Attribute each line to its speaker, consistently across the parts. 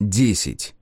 Speaker 1: 10.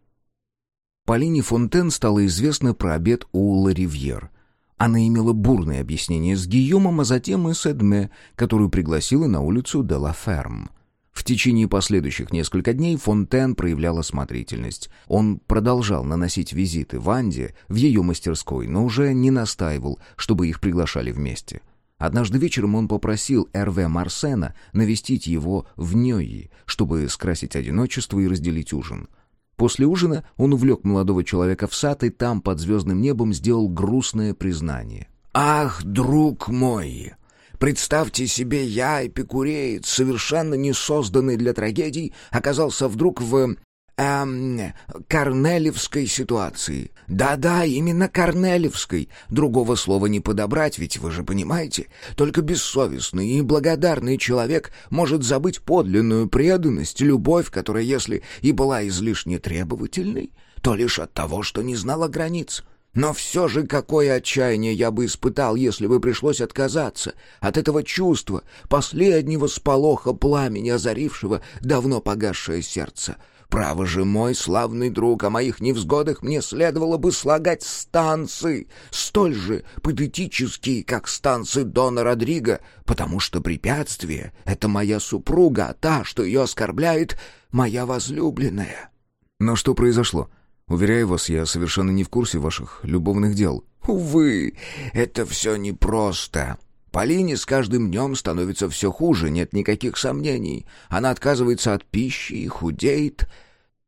Speaker 1: Полине Фонтен стало известно про обед у Ларивьер. Она имела бурное объяснение с Гийомом, а затем и с Эдме, которую пригласила на улицу де ла Ферм. В течение последующих нескольких дней Фонтен проявлял осмотрительность. Он продолжал наносить визиты Ванде в ее мастерской, но уже не настаивал, чтобы их приглашали вместе. Однажды вечером он попросил Эрве Марсена навестить его в Нёйи, чтобы скрасить одиночество и разделить ужин. После ужина он увлек молодого человека в сад и там, под звездным небом, сделал грустное признание.
Speaker 2: «Ах, друг мой! Представьте себе, я, эпикуреец, совершенно не созданный для трагедий, оказался вдруг в эм, корнелевской ситуации. Да-да, именно корнелевской. Другого слова не подобрать, ведь вы же понимаете. Только бессовестный и благодарный человек может забыть подлинную преданность, любовь, которая, если и была излишне требовательной, то лишь от того, что не знала границ. Но все же какое отчаяние я бы испытал, если бы пришлось отказаться от этого чувства, последнего сполоха пламени, озарившего давно погасшее сердце. Право же, мой славный друг, о моих невзгодах мне следовало бы слагать станцы, столь же патетические, как станцы Дона Родриго, потому что препятствие — это моя супруга, а та, что ее оскорбляет, моя возлюбленная».
Speaker 1: «Но что произошло? Уверяю вас, я совершенно не в курсе ваших любовных дел».
Speaker 2: «Увы, это все непросто». Полине с каждым днем становится все хуже, нет никаких сомнений. Она отказывается от пищи и худеет.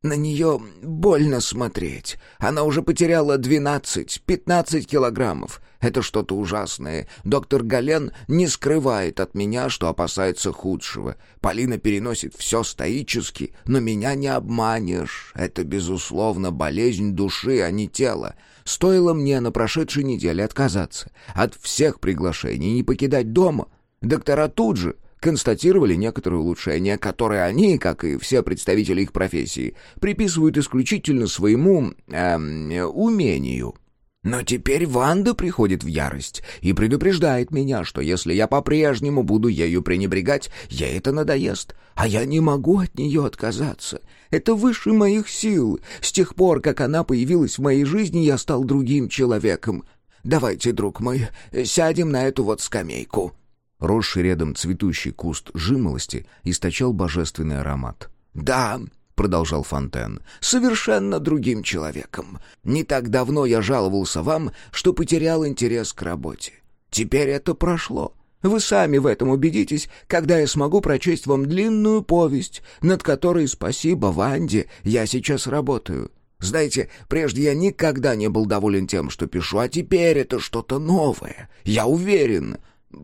Speaker 2: На нее больно смотреть. Она уже потеряла 12-15 килограммов. Это что-то ужасное. Доктор Гален не скрывает от меня, что опасается худшего. Полина переносит все стоически, но меня не обманешь. Это, безусловно, болезнь души, а не тела. Стоило мне на прошедшей неделе отказаться от всех приглашений и не покидать дома. Доктора тут же констатировали некоторые улучшения, которые они, как и все представители их профессии, приписывают исключительно своему э, умению. Но теперь Ванда приходит в ярость и предупреждает меня, что если я по-прежнему буду ею пренебрегать, ей это надоест, а я не могу от нее отказаться. Это выше моих сил. С тех пор, как она появилась в моей жизни, я стал другим человеком. Давайте, друг мой, сядем на эту вот скамейку».
Speaker 1: Росший рядом цветущий куст жимолости источал божественный аромат.
Speaker 2: «Да, продолжал Фонтен, — «совершенно другим человеком. Не так давно я жаловался вам, что потерял интерес к работе. Теперь это прошло. Вы сами в этом убедитесь, когда я смогу прочесть вам длинную повесть, над которой, спасибо Ванде, я сейчас работаю. Знаете, прежде я никогда не был доволен тем, что пишу, а теперь это что-то новое. Я уверен.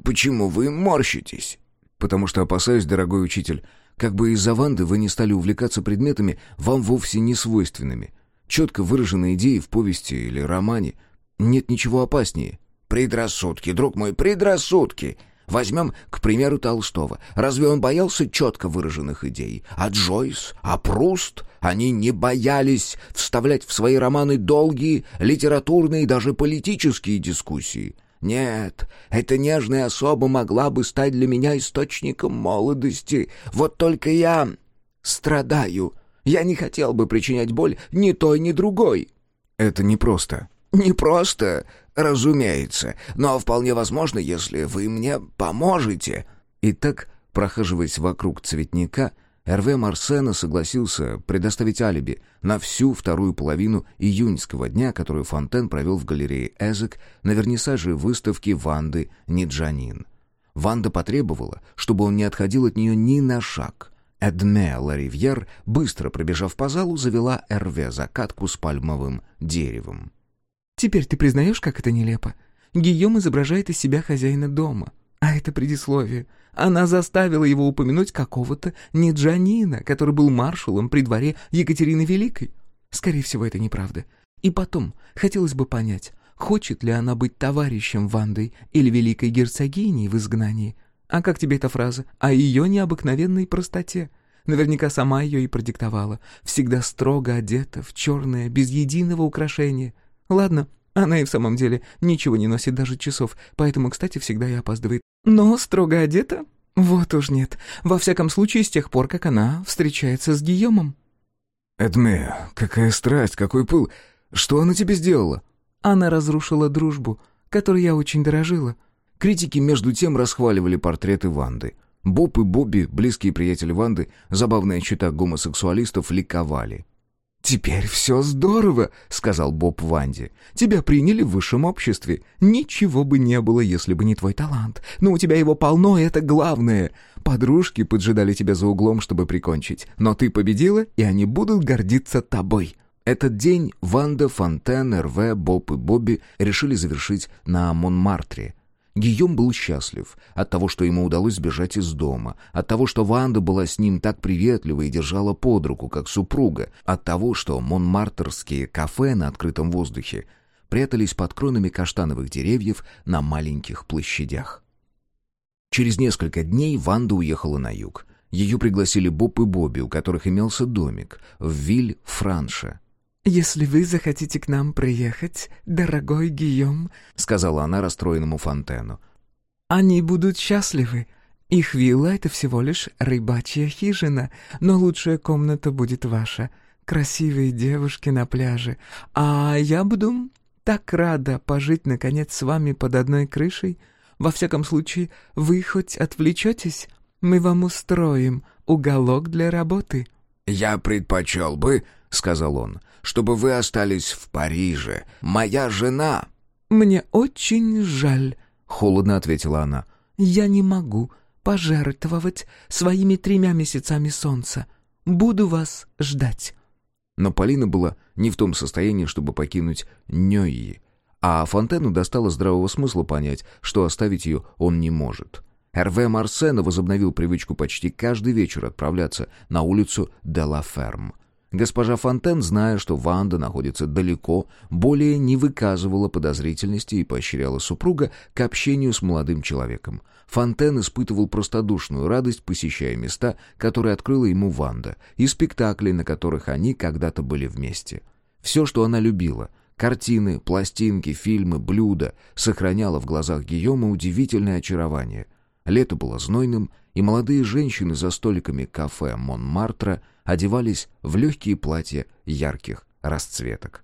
Speaker 2: Почему вы морщитесь?»
Speaker 1: «Потому что опасаюсь, дорогой учитель, как бы из-за Ванды вы не стали увлекаться предметами, вам вовсе не свойственными. Четко выраженные идеи в повести или романе. Нет ничего опаснее.
Speaker 2: Предрассудки, друг мой, предрассудки. Возьмем, к примеру, Толстого. Разве он боялся четко выраженных идей? А Джойс, а Пруст? Они не боялись вставлять в свои романы долгие литературные и даже политические дискуссии. Нет, эта нежная особа могла бы стать для меня источником молодости. Вот только я страдаю. Я не хотел бы причинять боль ни той, ни другой.
Speaker 1: Это непросто.
Speaker 2: Непросто, разумеется, но вполне возможно, если вы мне поможете.
Speaker 1: Итак, прохаживаясь вокруг цветника, Эрве Марсена согласился предоставить алиби на всю вторую половину июньского дня, которую Фонтен провел в галерее Эзек на вернисаже выставки Ванды Ниджанин. Ванда потребовала, чтобы он не отходил от нее ни на шаг. Эдме Ларивьер, быстро пробежав по залу, завела Эрве закатку с пальмовым деревом.
Speaker 3: «Теперь ты признаешь, как это нелепо? Гийом изображает из себя хозяина дома. А это предисловие. Она заставила его упомянуть какого-то Неджанина, который был маршалом при дворе Екатерины Великой. Скорее всего, это неправда. И потом, хотелось бы понять, хочет ли она быть товарищем Вандой или великой герцогиней в изгнании. А как тебе эта фраза? О ее необыкновенной простоте. Наверняка сама ее и продиктовала. Всегда строго одета, в черное, без единого украшения. Ладно, она и в самом деле ничего не носит, даже часов, поэтому, кстати, всегда и опаздывает. Но строго одета? Вот уж нет. Во всяком случае, с тех пор, как она встречается с Гийомом.
Speaker 1: «Эдме, какая страсть, какой пыл! Что она тебе сделала?»
Speaker 3: «Она разрушила дружбу, которой я очень дорожила».
Speaker 1: Критики между тем расхваливали портреты Ванды. Боб и Бобби, близкие приятели Ванды, забавная чита гомосексуалистов, ликовали.
Speaker 3: «Теперь все здорово», — сказал Боб Ванде. «Тебя приняли в высшем обществе. Ничего бы не было, если бы не твой талант. Но у тебя его полно, и это главное. Подружки поджидали тебя за углом, чтобы прикончить. Но ты победила, и они будут гордиться тобой».
Speaker 1: Этот день Ванда, Фонтен, РВ, Боб и Бобби решили завершить на Монмартре — Гийом был счастлив от того, что ему удалось сбежать из дома, от того, что Ванда была с ним так приветлива и держала под руку, как супруга, от того, что монмартерские кафе на открытом воздухе прятались под кронами каштановых деревьев на маленьких площадях. Через несколько дней Ванда уехала на юг. Ее пригласили Боб и Бобби, у которых имелся домик в Виль-Франше.
Speaker 3: «Если вы захотите к нам приехать, дорогой Гийом», — сказала она расстроенному Фонтену, — «они будут счастливы. Их вилла — это всего лишь рыбачья хижина, но лучшая комната будет ваша. Красивые девушки на пляже. А я буду так рада пожить, наконец, с вами под одной крышей. Во всяком случае, вы хоть отвлечетесь? Мы вам устроим уголок для работы».
Speaker 2: «Я предпочел бы», — сказал он, — «чтобы вы остались в Париже. Моя жена...»
Speaker 3: «Мне очень жаль», — холодно ответила она. «Я не могу пожертвовать своими тремя месяцами солнца. Буду вас ждать».
Speaker 1: Но Полина была не в том состоянии, чтобы покинуть Нёйи, а Фонтену достало здравого смысла понять, что оставить ее он не может. Эрве Марсена возобновил привычку почти каждый вечер отправляться на улицу де ла Ферм. Госпожа Фонтен, зная, что Ванда находится далеко, более не выказывала подозрительности и поощряла супруга к общению с молодым человеком. Фонтен испытывал простодушную радость, посещая места, которые открыла ему Ванда, и спектакли, на которых они когда-то были вместе. Все, что она любила — картины, пластинки, фильмы, блюда — сохраняло в глазах Гийома удивительное очарование. Лето было знойным, и молодые женщины за столиками кафе Монмартра одевались в легкие платья ярких расцветок.